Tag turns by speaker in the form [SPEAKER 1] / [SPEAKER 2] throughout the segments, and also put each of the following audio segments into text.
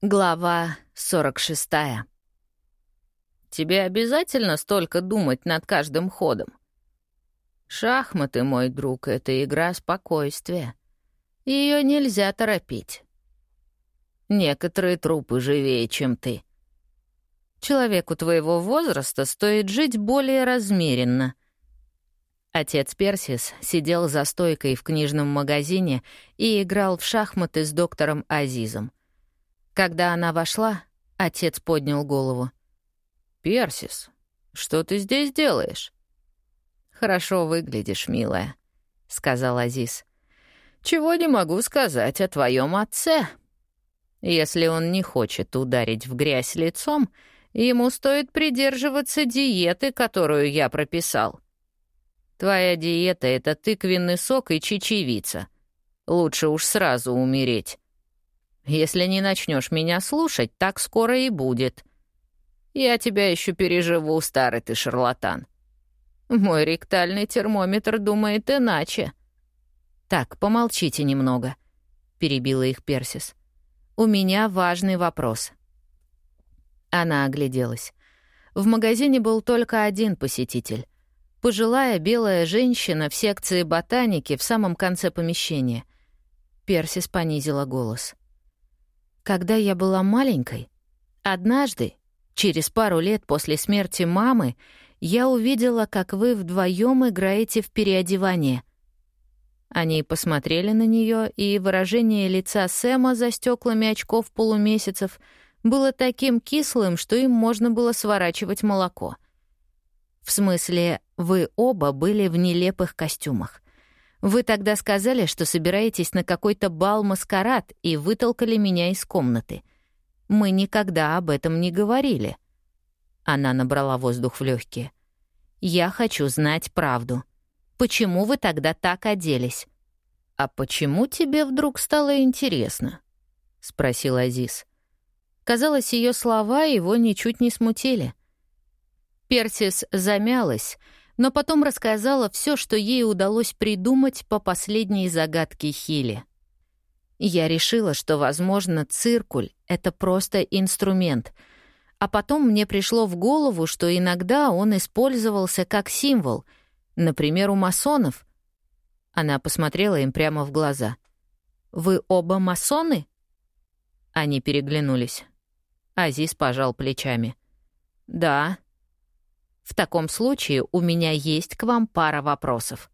[SPEAKER 1] Глава 46. Тебе обязательно столько думать над каждым ходом? Шахматы, мой друг, — это игра спокойствия. Ее нельзя торопить. Некоторые трупы живее, чем ты. Человеку твоего возраста стоит жить более размеренно. Отец Персис сидел за стойкой в книжном магазине и играл в шахматы с доктором Азизом — когда она вошла, отец поднял голову. «Персис, что ты здесь делаешь?» «Хорошо выглядишь, милая», — сказал Азиз. «Чего не могу сказать о твоем отце. Если он не хочет ударить в грязь лицом, ему стоит придерживаться диеты, которую я прописал. Твоя диета — это тыквенный сок и чечевица. Лучше уж сразу умереть. Если не начнешь меня слушать, так скоро и будет. Я тебя еще переживу, старый ты шарлатан. Мой ректальный термометр думает иначе. Так, помолчите немного, перебила их Персис. У меня важный вопрос. Она огляделась. В магазине был только один посетитель. Пожилая белая женщина в секции ботаники в самом конце помещения. Персис понизила голос. Когда я была маленькой, однажды, через пару лет после смерти мамы, я увидела, как вы вдвоем играете в переодевание. Они посмотрели на нее, и выражение лица Сэма за стеклами очков полумесяцев было таким кислым, что им можно было сворачивать молоко. В смысле, вы оба были в нелепых костюмах. Вы тогда сказали, что собираетесь на какой-то бал-маскарад и вытолкали меня из комнаты. Мы никогда об этом не говорили. Она набрала воздух в легкие. Я хочу знать правду. Почему вы тогда так оделись? А почему тебе вдруг стало интересно? спросил Азиз. Казалось, ее слова его ничуть не смутили. Персис замялась, но потом рассказала все, что ей удалось придумать по последней загадке Хили. Я решила, что, возможно, циркуль — это просто инструмент, а потом мне пришло в голову, что иногда он использовался как символ, например, у масонов. Она посмотрела им прямо в глаза. «Вы оба масоны?» Они переглянулись. Азиз пожал плечами. «Да», в таком случае у меня есть к вам пара вопросов.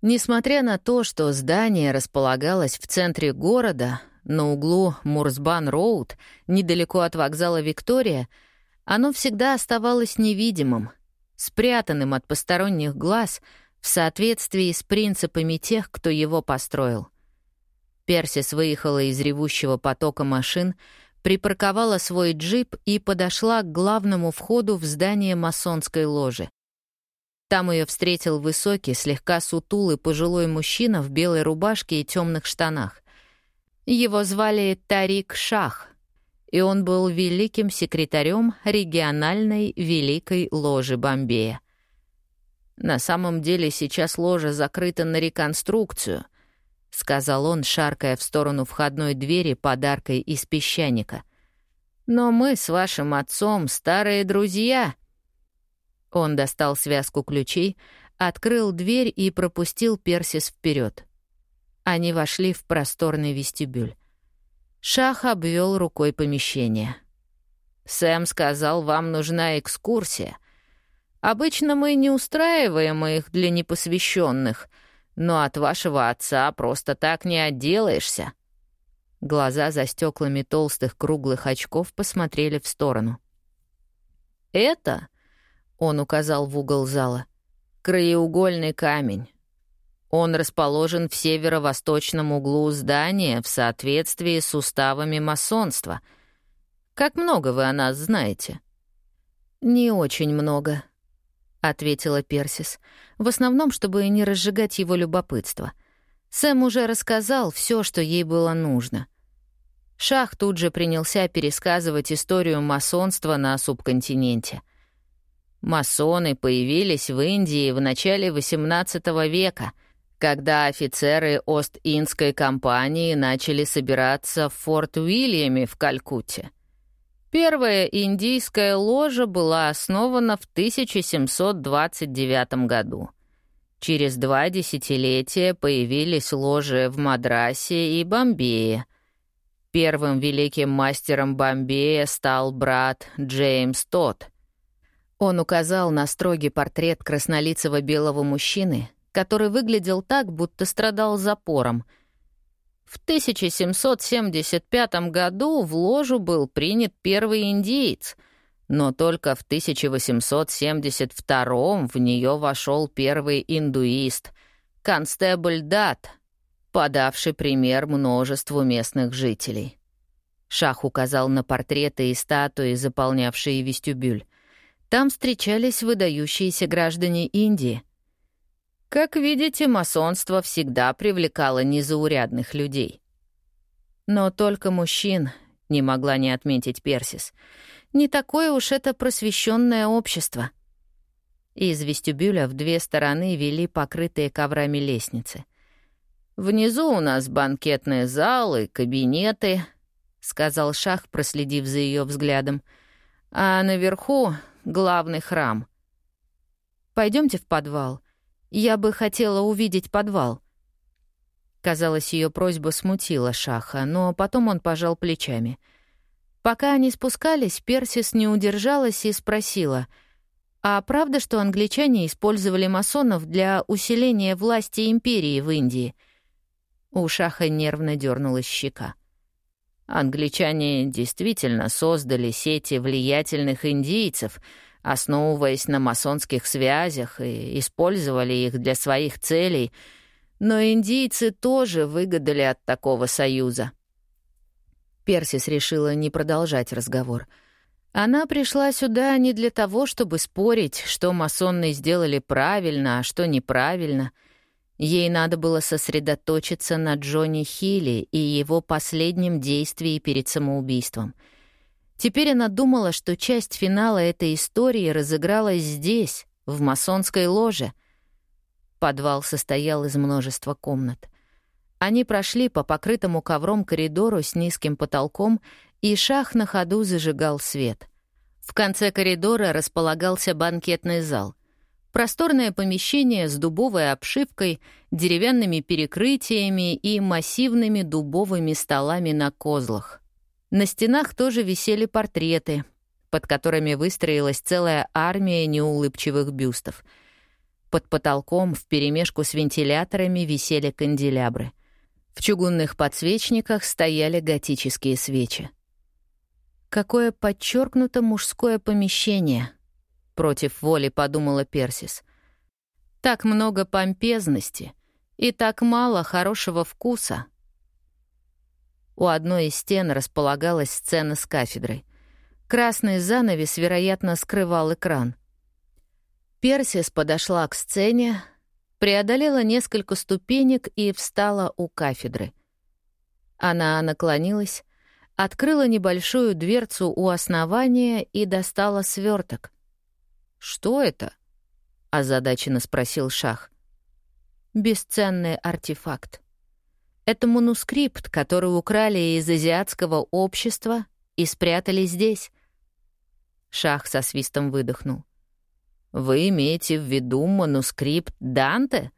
[SPEAKER 1] Несмотря на то, что здание располагалось в центре города, на углу Мурсбан-Роуд, недалеко от вокзала Виктория, оно всегда оставалось невидимым, спрятанным от посторонних глаз в соответствии с принципами тех, кто его построил. Персис выехала из ревущего потока машин, припарковала свой джип и подошла к главному входу в здание масонской ложи. Там ее встретил высокий, слегка сутулый пожилой мужчина в белой рубашке и темных штанах. Его звали Тарик Шах, и он был великим секретарем региональной Великой Ложи Бомбея. На самом деле сейчас ложа закрыта на реконструкцию —— сказал он, шаркая в сторону входной двери подаркой из песчаника. «Но мы с вашим отцом старые друзья». Он достал связку ключей, открыл дверь и пропустил Персис вперед. Они вошли в просторный вестибюль. Шах обвел рукой помещение. «Сэм сказал, вам нужна экскурсия. Обычно мы не устраиваем их для непосвященных, но от вашего отца просто так не отделаешься». Глаза за стеклами толстых круглых очков посмотрели в сторону. «Это», — он указал в угол зала, — «краеугольный камень. Он расположен в северо-восточном углу здания в соответствии с уставами масонства. Как много вы о нас знаете?» «Не очень много», — ответила Персис, в основном, чтобы не разжигать его любопытство. Сэм уже рассказал все, что ей было нужно. Шах тут же принялся пересказывать историю масонства на субконтиненте. Масоны появились в Индии в начале XVIII века, когда офицеры Ост-Индской компании начали собираться в Форт Уильяме в Калькутте. Первая индийская ложа была основана в 1729 году. Через два десятилетия появились ложи в Мадрасе и Бомбее. Первым великим мастером Бомбея стал брат Джеймс Тот. Он указал на строгий портрет краснолицего белого мужчины, который выглядел так, будто страдал запором — в 1775 году в ложу был принят первый индиец, но только в 1872 в нее вошел первый индуист, констебль Дат, подавший пример множеству местных жителей. Шах указал на портреты и статуи, заполнявшие вестибюль. Там встречались выдающиеся граждане Индии — как видите, масонство всегда привлекало незаурядных людей. Но только мужчин, не могла не отметить Персис. Не такое уж это просвещенное общество. Из вестибюля в две стороны вели покрытые коврами лестницы. «Внизу у нас банкетные залы, кабинеты», — сказал Шах, проследив за ее взглядом. «А наверху — главный храм. Пойдемте в подвал», я бы хотела увидеть подвал». Казалось, ее просьба смутила Шаха, но потом он пожал плечами. Пока они спускались, Персис не удержалась и спросила, «А правда, что англичане использовали масонов для усиления власти империи в Индии?» У Шаха нервно дернулась щека. Англичане действительно создали сети влиятельных индийцев — основываясь на масонских связях и использовали их для своих целей, но индийцы тоже выгадали от такого союза. Персис решила не продолжать разговор. Она пришла сюда не для того, чтобы спорить, что масоны сделали правильно, а что неправильно. Ей надо было сосредоточиться на Джонни Хилли и его последнем действии перед самоубийством — Теперь она думала, что часть финала этой истории разыгралась здесь, в масонской ложе. Подвал состоял из множества комнат. Они прошли по покрытому ковром коридору с низким потолком, и шах на ходу зажигал свет. В конце коридора располагался банкетный зал. Просторное помещение с дубовой обшивкой, деревянными перекрытиями и массивными дубовыми столами на козлах. На стенах тоже висели портреты, под которыми выстроилась целая армия неулыбчивых бюстов. Под потолком вперемешку с вентиляторами висели канделябры. В чугунных подсвечниках стояли готические свечи. «Какое подчеркнуто мужское помещение», — против воли подумала Персис. «Так много помпезности и так мало хорошего вкуса». У одной из стен располагалась сцена с кафедрой. Красный занавес, вероятно, скрывал экран. Персис подошла к сцене, преодолела несколько ступенек и встала у кафедры. Она наклонилась, открыла небольшую дверцу у основания и достала сверток. «Что это?» — озадаченно спросил Шах. «Бесценный артефакт», это манускрипт, который украли из азиатского общества и спрятали здесь. Шах со свистом выдохнул. «Вы имеете в виду манускрипт Данте?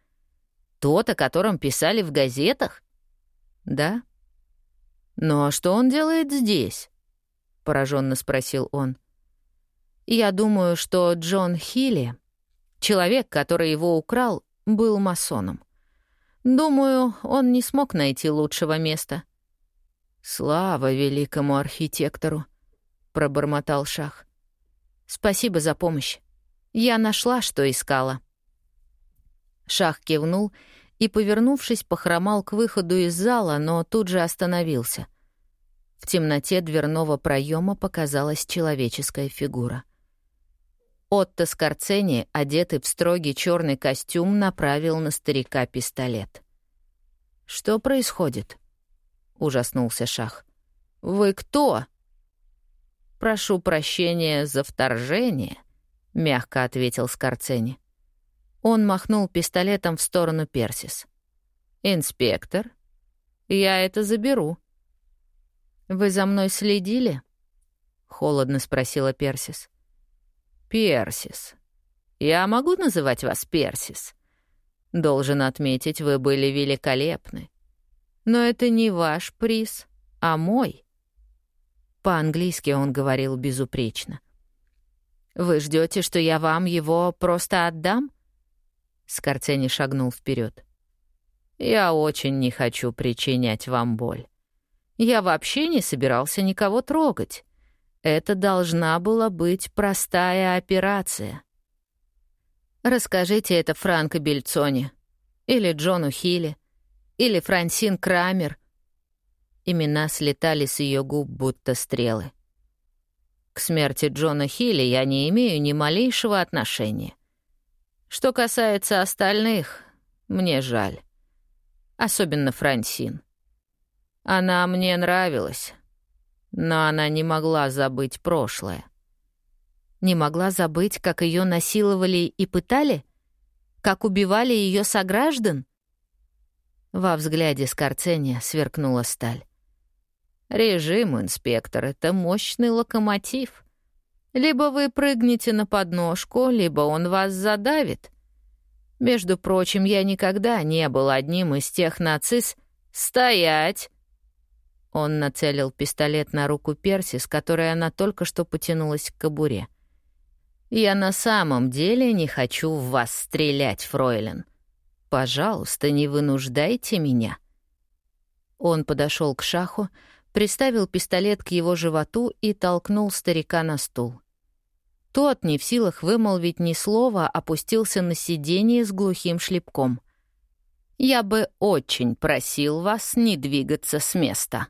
[SPEAKER 1] Тот, о котором писали в газетах?» «Да». «Ну а что он делает здесь?» — пораженно спросил он. «Я думаю, что Джон Хилли, человек, который его украл, был масоном. Думаю, он не смог найти лучшего места. «Слава великому архитектору!» — пробормотал Шах. «Спасибо за помощь. Я нашла, что искала». Шах кивнул и, повернувшись, похромал к выходу из зала, но тут же остановился. В темноте дверного проема показалась человеческая фигура. Отто Скорцени, одетый в строгий черный костюм, направил на старика пистолет. «Что происходит?» — ужаснулся Шах. «Вы кто?» «Прошу прощения за вторжение», — мягко ответил Скорцени. Он махнул пистолетом в сторону Персис. «Инспектор, я это заберу». «Вы за мной следили?» — холодно спросила Персис. «Персис. Я могу называть вас Персис?» «Должен отметить, вы были великолепны. Но это не ваш приз, а мой». По-английски он говорил безупречно. «Вы ждете, что я вам его просто отдам?» Скорцени шагнул вперед. «Я очень не хочу причинять вам боль. Я вообще не собирался никого трогать. Это должна была быть простая операция». «Расскажите это Франко Бельцоне, или Джону Хилли, или Франсин Крамер, Имена слетали с ее губ, будто стрелы. К смерти Джона Хилли я не имею ни малейшего отношения. Что касается остальных, мне жаль. Особенно Франсин. Она мне нравилась, но она не могла забыть прошлое. Не могла забыть, как ее насиловали и пытали? Как убивали ее сограждан? Во взгляде Скорцения сверкнула сталь. Режим, инспектор, — это мощный локомотив. Либо вы прыгнете на подножку, либо он вас задавит. Между прочим, я никогда не был одним из тех нацис... «Стоять!» Он нацелил пистолет на руку Перси, с которой она только что потянулась к кобуре. «Я на самом деле не хочу в вас стрелять, фройлен. Пожалуйста, не вынуждайте меня». Он подошел к шаху, приставил пистолет к его животу и толкнул старика на стул. Тот, не в силах вымолвить ни слова, опустился на сиденье с глухим шлепком. «Я бы очень просил вас не двигаться с места».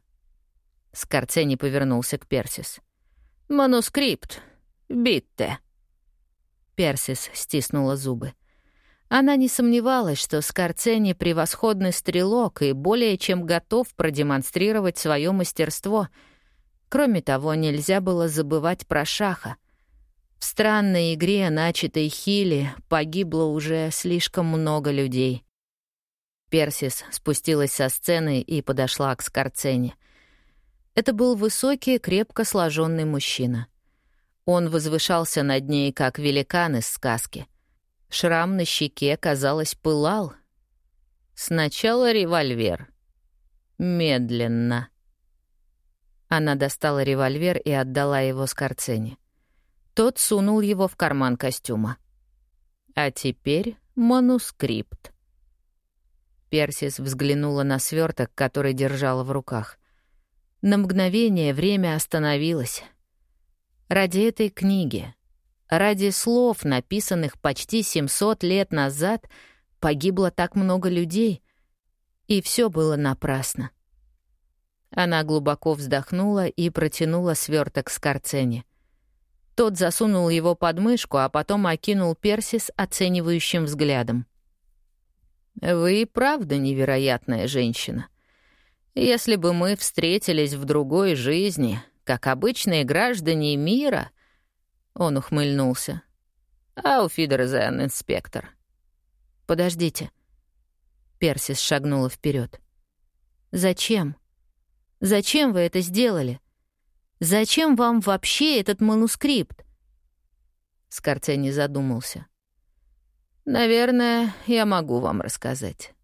[SPEAKER 1] Скорцени повернулся к Персис. «Манускрипт. Битте». Персис стиснула зубы. Она не сомневалась, что Скорцени — превосходный стрелок и более чем готов продемонстрировать свое мастерство. Кроме того, нельзя было забывать про Шаха. В странной игре, начатой Хили, погибло уже слишком много людей. Персис спустилась со сцены и подошла к Скорцени. Это был высокий, крепко сложенный мужчина. Он возвышался над ней, как великан из сказки. Шрам на щеке, казалось, пылал. Сначала револьвер. Медленно. Она достала револьвер и отдала его Скорцене. Тот сунул его в карман костюма. А теперь манускрипт. Персис взглянула на сверток, который держала в руках. На мгновение время остановилось. Ради этой книги, Ради слов, написанных почти 700 лет назад, погибло так много людей, и все было напрасно. Она глубоко вздохнула и протянула сверток с Карцене. Тот засунул его под мышку, а потом окинул Персис оценивающим взглядом. «Вы правда невероятная женщина. Если бы мы встретились в другой жизни, как обычные граждане мира, — он ухмыльнулся. «Ауфидерзен, инспектор». «Подождите». Персис шагнула вперед. «Зачем? Зачем вы это сделали? Зачем вам вообще этот манускрипт?» Скорцени задумался. «Наверное, я могу вам рассказать.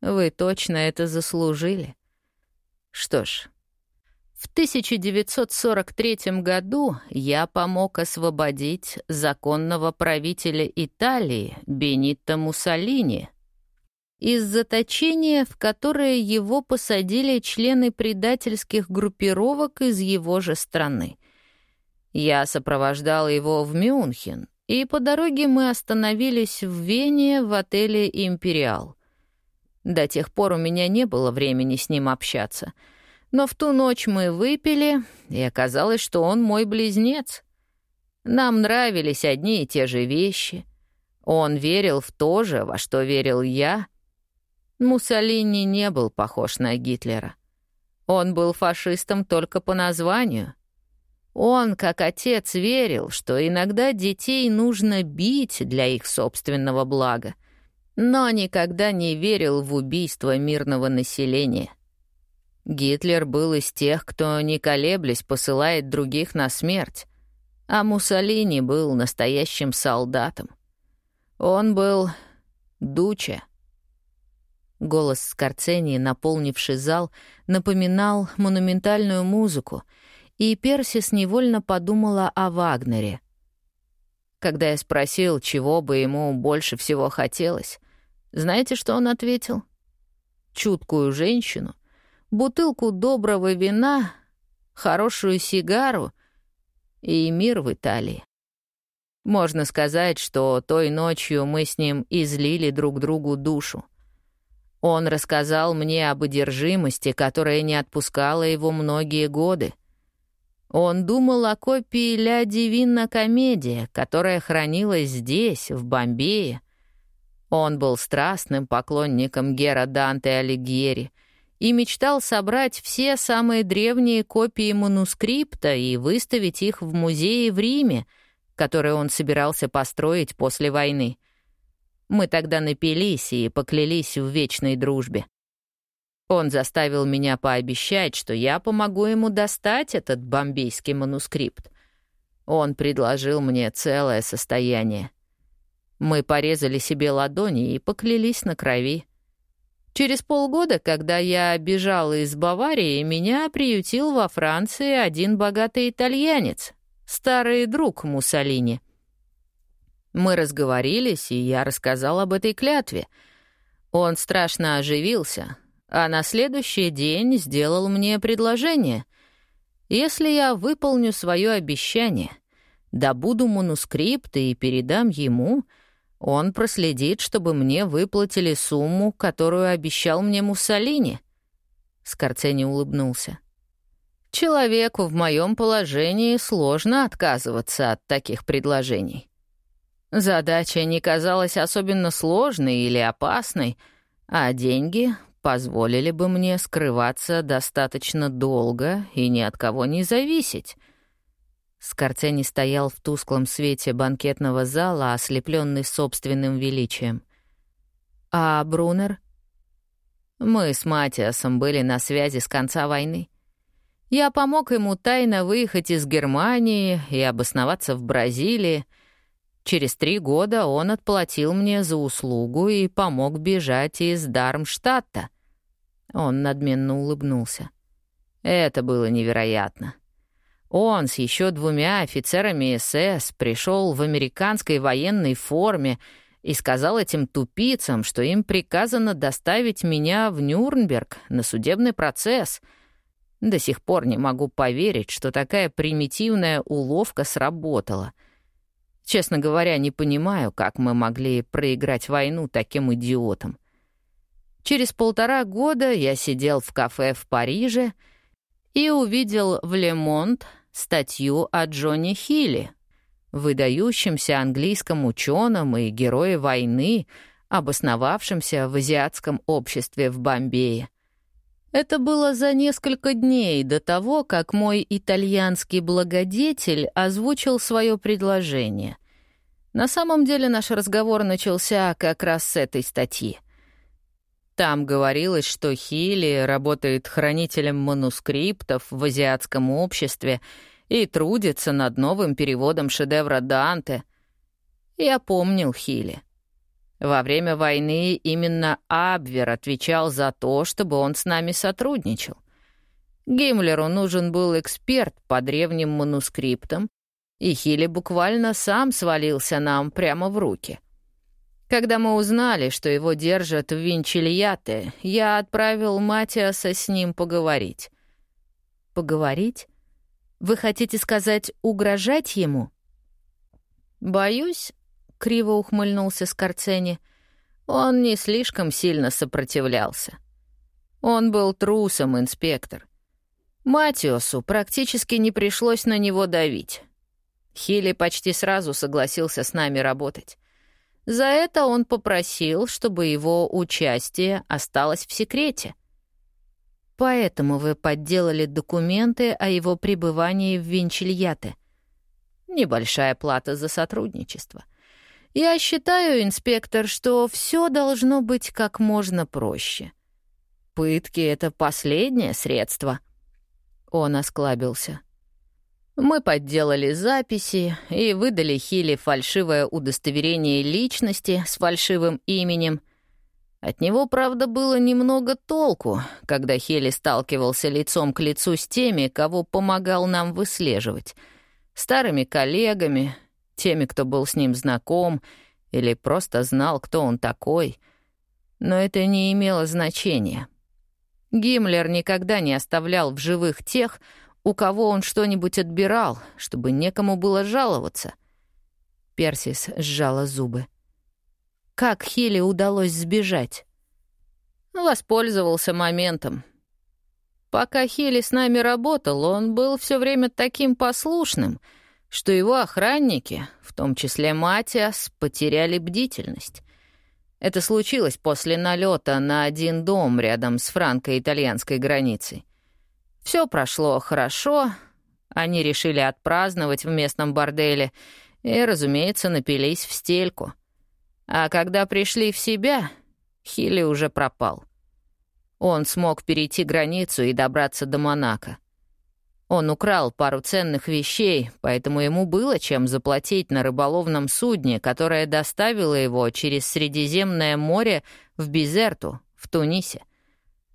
[SPEAKER 1] Вы точно это заслужили. Что ж, в 1943 году я помог освободить законного правителя Италии Бенито Муссолини из заточения, в которое его посадили члены предательских группировок из его же страны. Я сопровождал его в Мюнхен, и по дороге мы остановились в Вене в отеле «Империал». До тех пор у меня не было времени с ним общаться — но в ту ночь мы выпили, и оказалось, что он мой близнец. Нам нравились одни и те же вещи. Он верил в то же, во что верил я. Муссолини не был похож на Гитлера. Он был фашистом только по названию. Он, как отец, верил, что иногда детей нужно бить для их собственного блага. Но никогда не верил в убийство мирного населения. Гитлер был из тех, кто, не колеблясь, посылает других на смерть, а Муссолини был настоящим солдатом. Он был Дуча. Голос Скорцени, наполнивший зал, напоминал монументальную музыку, и Персис невольно подумала о Вагнере. Когда я спросил, чего бы ему больше всего хотелось, знаете, что он ответил? Чуткую женщину, бутылку доброго вина, хорошую сигару и мир в Италии. Можно сказать, что той ночью мы с ним излили друг другу душу. Он рассказал мне об одержимости, которая не отпускала его многие годы. Он думал о копии «Ля Дивинна Комедия», которая хранилась здесь, в Бомбее. Он был страстным поклонником Гера Данте Алигьери и мечтал собрать все самые древние копии манускрипта и выставить их в музее в Риме, который он собирался построить после войны. Мы тогда напились и поклялись в вечной дружбе. Он заставил меня пообещать, что я помогу ему достать этот бомбейский манускрипт. Он предложил мне целое состояние. Мы порезали себе ладони и поклялись на крови. Через полгода, когда я бежал из Баварии, меня приютил во Франции один богатый итальянец, старый друг Муссолини — мы разговорились, и я рассказал об этой клятве. Он страшно оживился, а на следующий день сделал мне предложение. Если я выполню свое обещание, добуду манускрипты и передам ему, он проследит, чтобы мне выплатили сумму, которую обещал мне Муссолини. Скорцени улыбнулся. Человеку в моем положении сложно отказываться от таких предложений. Задача не казалась особенно сложной или опасной, а деньги позволили бы мне скрываться достаточно долго и ни от кого не зависеть. Скорцени стоял в тусклом свете банкетного зала, ослепленный собственным величием. А Брунер? Мы с Матиасом были на связи с конца войны. Я помог ему тайно выехать из Германии и обосноваться в Бразилии — Через три года он отплатил мне за услугу и помог бежать из Дармштадта. Он надменно улыбнулся. Это было невероятно. Он с еще двумя офицерами СС пришел в американской военной форме и сказал этим тупицам, что им приказано доставить меня в Нюрнберг на судебный процесс. До сих пор не могу поверить, что такая примитивная уловка сработала — Честно говоря, не понимаю, как мы могли проиграть войну таким идиотам. Через полтора года я сидел в кафе в Париже и увидел в «Лемонт» статью о Джонни Хилли, выдающемся английском ученом и герое войны, обосновавшемся в азиатском обществе в Бомбее. Это было за несколько дней до того, как мой итальянский благодетель озвучил свое предложение. На самом деле наш разговор начался как раз с этой статьи. Там говорилось, что Хилли работает хранителем манускриптов в азиатском обществе и трудится над новым переводом шедевра Данте. Я помнил Хилли. Во время войны именно Абвер отвечал за то, чтобы он с нами сотрудничал. Гиммлеру нужен был эксперт по древним манускриптам, и Хилли буквально сам свалился нам прямо в руки. Когда мы узнали, что его держат в Винчильяте, я отправил Матиаса с ним поговорить. «Поговорить? Вы хотите сказать, угрожать ему?» «Боюсь, — криво ухмыльнулся Скорцени. «Он не слишком сильно сопротивлялся. Он был трусом, инспектор. Матиосу практически не пришлось на него давить. Хилли почти сразу согласился с нами работать. За это он попросил, чтобы его участие осталось в секрете. Поэтому вы подделали документы о его пребывании в Винчильяте. Небольшая плата за сотрудничество — Я считаю, инспектор, что все должно быть как можно проще. Пытки — это последнее средство. Он осклабился. Мы подделали записи и выдали Хилли фальшивое удостоверение личности с фальшивым именем. От него, правда, было немного толку, когда Хилли сталкивался лицом к лицу с теми, кого помогал нам выслеживать. Старыми коллегами, теми, кто был с ним знаком или просто знал, кто он такой. Но это не имело значения. Гиммлер никогда не оставлял в живых тех, у кого он что-нибудь отбирал, чтобы некому было жаловаться. Персис сжала зубы. Как Хиле удалось сбежать? Воспользовался моментом. Пока Хилли с нами работал, он был все время таким послушным, что его охранники, в том числе Матиас, потеряли бдительность. Это случилось после налета на один дом рядом с франко-итальянской границей. Все прошло хорошо. Они решили отпраздновать в местном борделе и, разумеется, напились в стельку. А когда пришли в себя, Хилли уже пропал. Он смог перейти границу и добраться до Монако. Он украл пару ценных вещей, поэтому ему было чем заплатить на рыболовном судне, которое доставило его через Средиземное море в Бизерту, в Тунисе.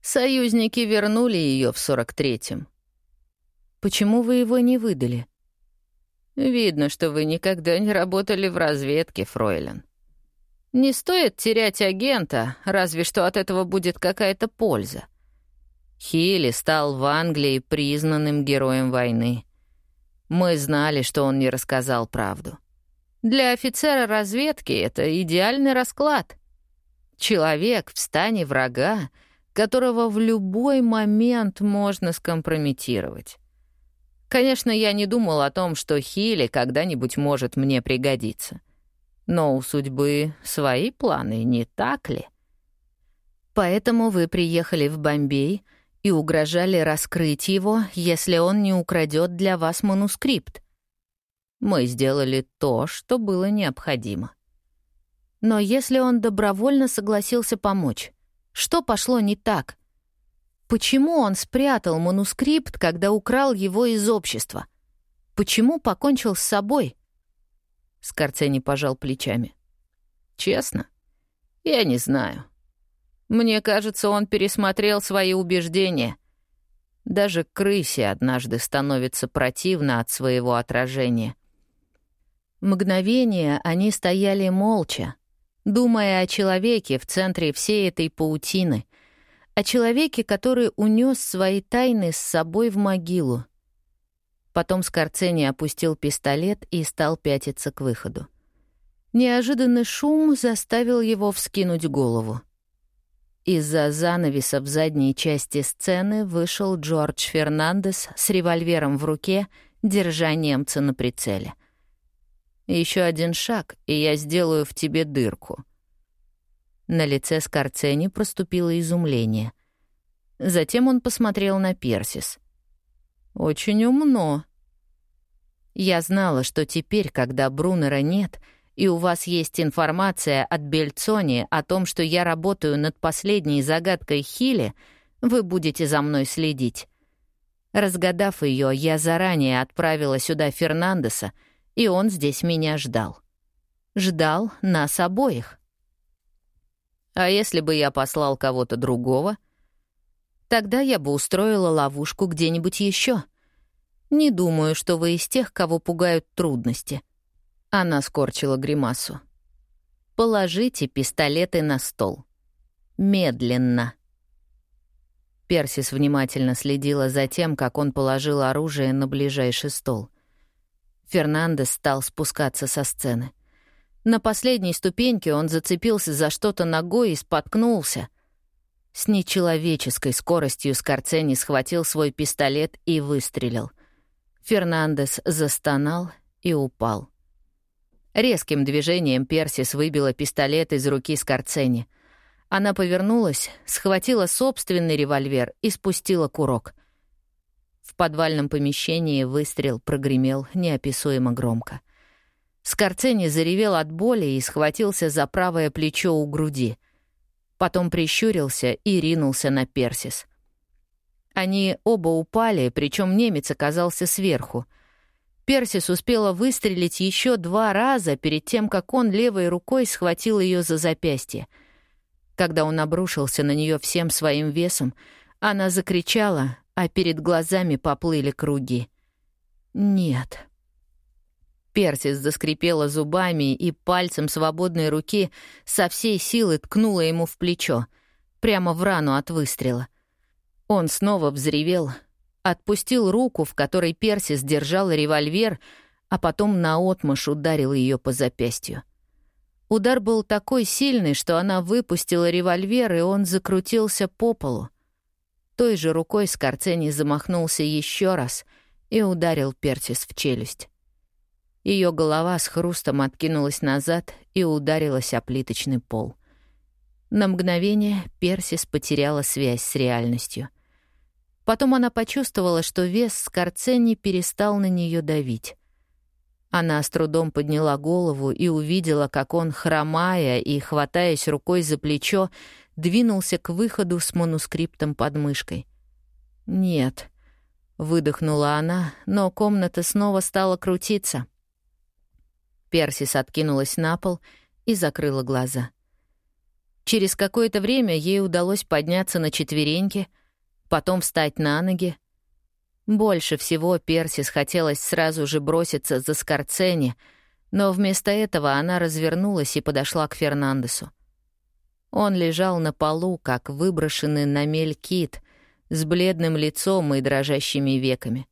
[SPEAKER 1] Союзники вернули ее в 43-м. Почему вы его не выдали? Видно, что вы никогда не работали в разведке, Фройлен. Не стоит терять агента, разве что от этого будет какая-то польза. Хилли стал в Англии признанным героем войны. Мы знали, что он не рассказал правду. Для офицера разведки это идеальный расклад. Человек в стане врага которого в любой момент можно скомпрометировать. Конечно, я не думал о том, что Хилли когда-нибудь может мне пригодиться. Но у судьбы свои планы, не так ли? Поэтому вы приехали в Бомбей и угрожали раскрыть его, если он не украдет для вас манускрипт. Мы сделали то, что было необходимо. Но если он добровольно согласился помочь, что пошло не так? Почему он спрятал манускрипт, когда украл его из общества? Почему покончил с собой? Скорцени пожал плечами. Честно? Я не знаю. Мне кажется, он пересмотрел свои убеждения. Даже крысе однажды становится противно от своего отражения. Мгновение они стояли молча, думая о человеке в центре всей этой паутины, о человеке, который унес свои тайны с собой в могилу. Потом Скорцени опустил пистолет и стал пятиться к выходу. Неожиданный шум заставил его вскинуть голову. Из-за занавеса в задней части сцены вышел Джордж Фернандес с револьвером в руке, держа немца на прицеле. Еще один шаг, и я сделаю в тебе дырку». На лице Скорцени проступило изумление. Затем он посмотрел на Персис. «Очень умно». «Я знала, что теперь, когда Брунера нет, и у вас есть информация от Бельцони о том, что я работаю над последней загадкой Хилли, вы будете за мной следить». Разгадав ее, я заранее отправила сюда Фернандеса, и он здесь меня ждал. Ждал нас обоих. А если бы я послал кого-то другого? Тогда я бы устроила ловушку где-нибудь еще. Не думаю, что вы из тех, кого пугают трудности. Она скорчила гримасу. Положите пистолеты на стол. Медленно. Персис внимательно следила за тем, как он положил оружие на ближайший стол. Фернандес стал спускаться со сцены. На последней ступеньке он зацепился за что-то ногой и споткнулся. С нечеловеческой скоростью Скорцени схватил свой пистолет и выстрелил. Фернандес застонал и упал. Резким движением Персис выбила пистолет из руки Скорцени. Она повернулась, схватила собственный револьвер и спустила курок — в подвальном помещении выстрел прогремел неописуемо громко. Скорцени заревел от боли и схватился за правое плечо у груди. Потом прищурился и ринулся на Персис. Они оба упали, причем немец оказался сверху. Персис успела выстрелить еще два раза перед тем, как он левой рукой схватил ее за запястье. Когда он обрушился на нее всем своим весом, она закричала, а перед глазами поплыли круги. «Нет». Персис заскрипела зубами и пальцем свободной руки со всей силы ткнула ему в плечо, прямо в рану от выстрела. Он снова взревел, отпустил руку, в которой Персис держал револьвер, а потом наотмашь ударил ее по запястью. Удар был такой сильный, что она выпустила револьвер, и он закрутился по полу. Той же рукой Скорцени замахнулся еще раз и ударил Персис в челюсть. Ее голова с хрустом откинулась назад и ударилась о плиточный пол. На мгновение Персис потеряла связь с реальностью. Потом она почувствовала, что вес Скорцени перестал на нее давить. Она с трудом подняла голову и увидела, как он, хромая и хватаясь рукой за плечо, двинулся к выходу с манускриптом под мышкой. «Нет», — выдохнула она, но комната снова стала крутиться — Персис откинулась на пол и закрыла глаза. Через какое-то время ей удалось подняться на четвереньки, потом встать на ноги. Больше всего Персис хотелось сразу же броситься за Скорцени, но вместо этого она развернулась и подошла к Фернандесу. Он лежал на полу, как выброшенный на мель кит, с бледным лицом и дрожащими веками.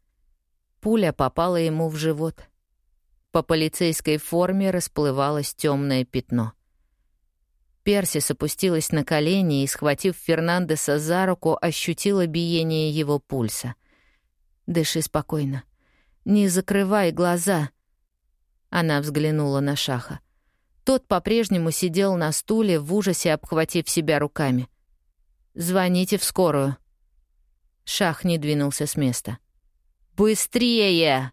[SPEAKER 1] Пуля попала ему в живот — по полицейской форме расплывалось темное пятно. Персис опустилась на колени и, схватив Фернандеса за руку, ощутила биение его пульса. «Дыши спокойно. Не закрывай глаза». Она взглянула на Шаха. Тот по-прежнему сидел на стуле, в ужасе обхватив себя руками. «Звоните в скорую». Шах не двинулся с места. «Быстрее!»